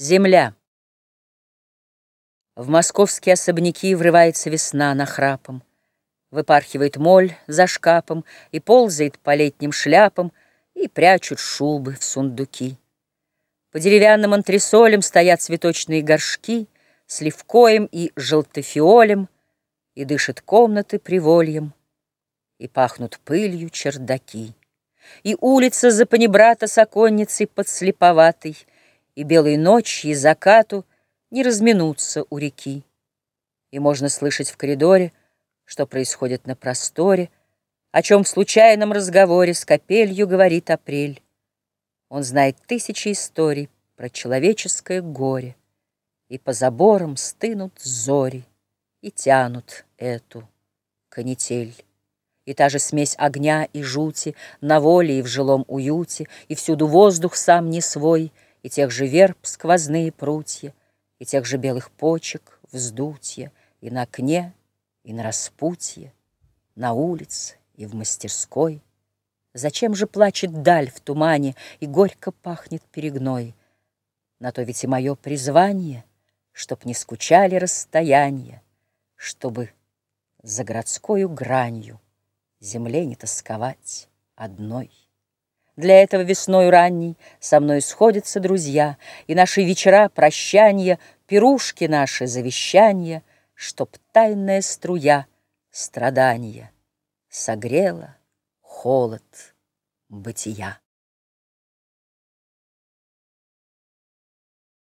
Земля. В московские особняки Врывается весна нахрапом. Выпархивает моль за шкапом И ползает по летним шляпам, И прячут шубы в сундуки. По деревянным антресолям Стоят цветочные горшки С левкоем и желтофиолем, И дышат комнаты привольем, И пахнут пылью чердаки. И улица за панибрата с оконницей подслеповатой — и белой ночи, и закату не разминутся у реки. И можно слышать в коридоре, что происходит на просторе, о чем в случайном разговоре с капелью говорит апрель. Он знает тысячи историй про человеческое горе, и по заборам стынут зори и тянут эту канитель. И та же смесь огня и жути на воле и в жилом уюте, и всюду воздух сам не свой — и тех же верб сквозные прутья, И тех же белых почек вздутья, И на окне, и на распутье, На улице и в мастерской. Зачем же плачет даль в тумане И горько пахнет перегной? На то ведь и мое призвание, Чтоб не скучали расстояния, Чтобы за городскою гранью Земле не тосковать одной. Для этого весною ранней со мной сходятся друзья, И наши вечера прощания, Пирушки наши завещания, Чтоб тайная струя страдания Согрела холод бытия.